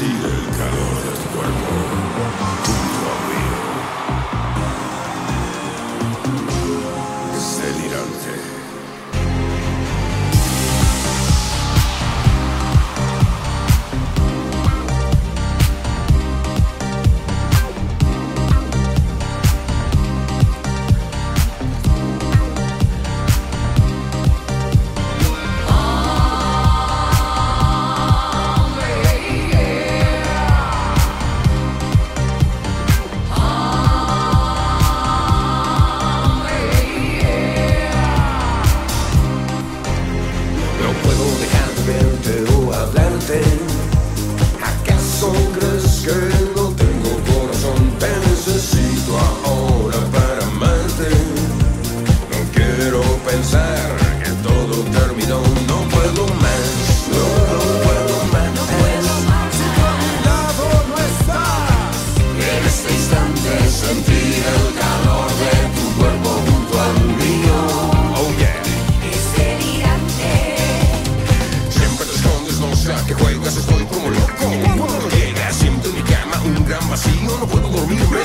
sentir el calor de tu cuerpo.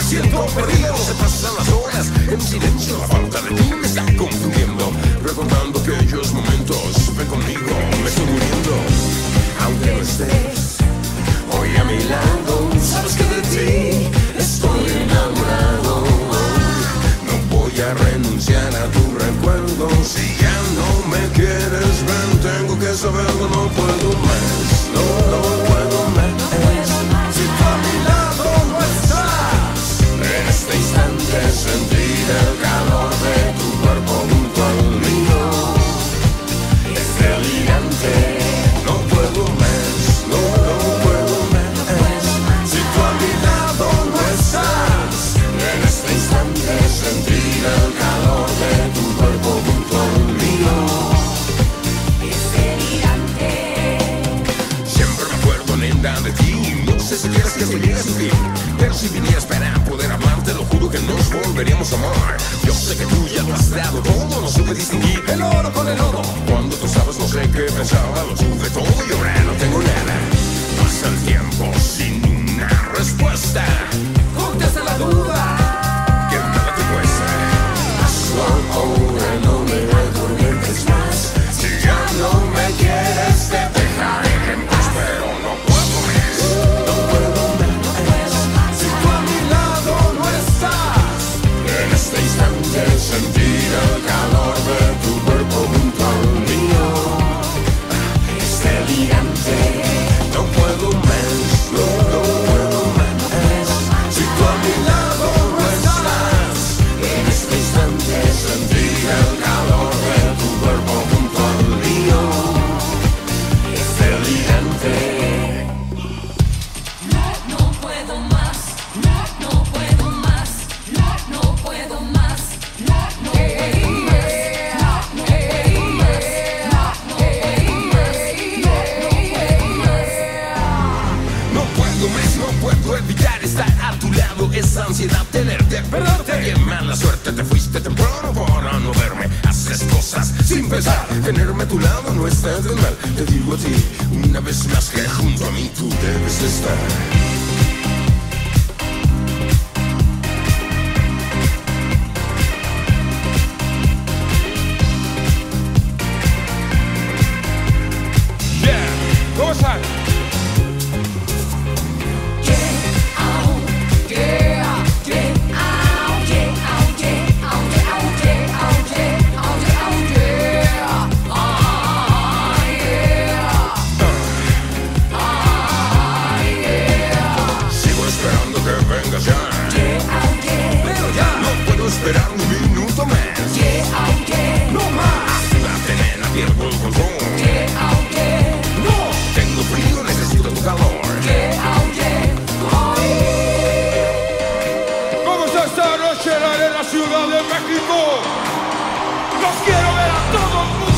siento perdido Se pasan las horas en silencio La falta de ti me está confundiendo Recordando aquellos momentos. Ven conmigo Si vine a esperar poder amarte, lo juro que nos volveríamos a amar. Yo sé que tú ya lo has dado todo, no supe distinguir el oro con el oro. Cuando tú sabes, no sé qué pensaba, lo supe todo. ansiedad tenerte, perderte. Bien mala suerte, te fuiste temprano para no verme. Haces cosas sin pensar. Tenerme a tu lado no está tan mal. Te digo a ti, una vez más que junto a mí tú debes estar. que venga ya. Yeah. Pero ya no puedo esperar un minuto más. Yeah, no más. Actívate, nena, pierdo el control. No, tengo frío, necesito tu calor. Vamos a esta noche en la ciudad de México. Los quiero ver a todos.